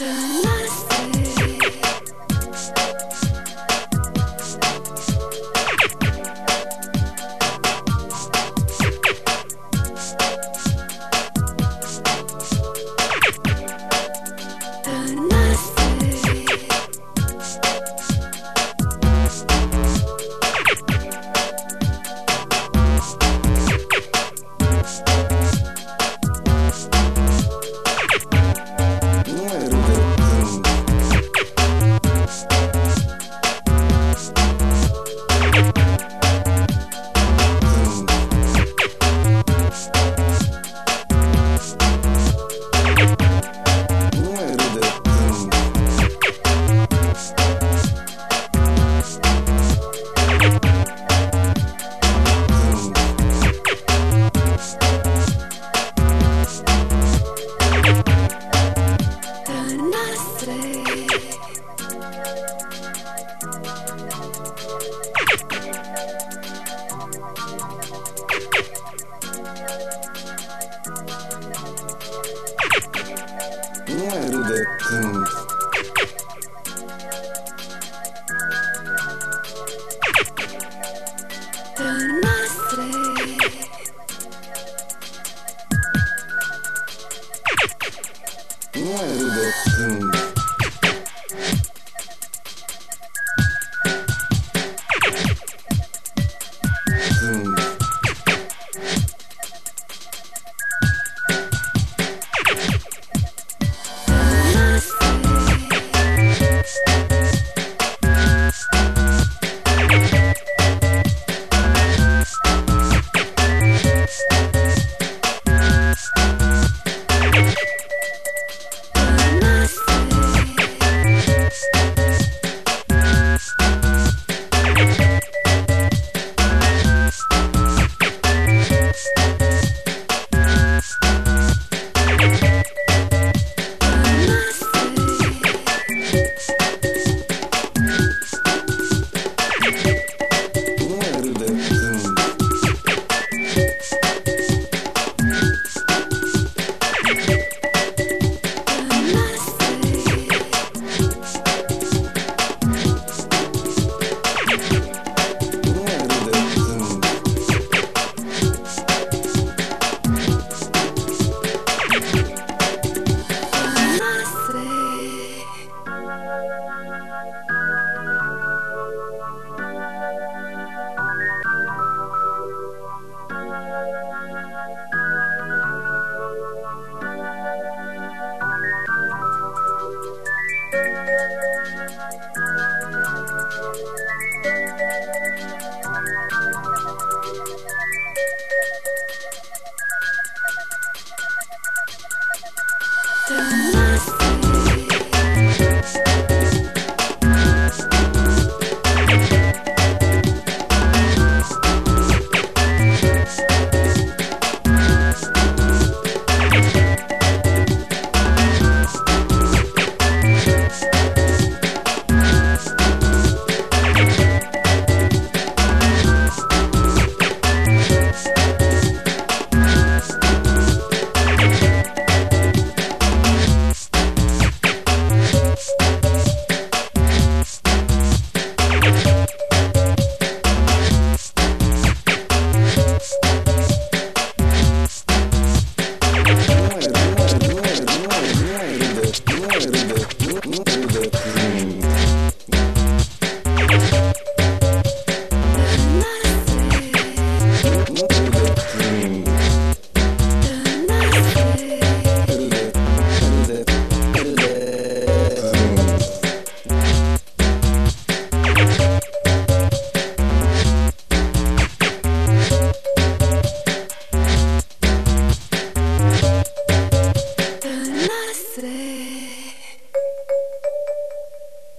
The Rude. Mm.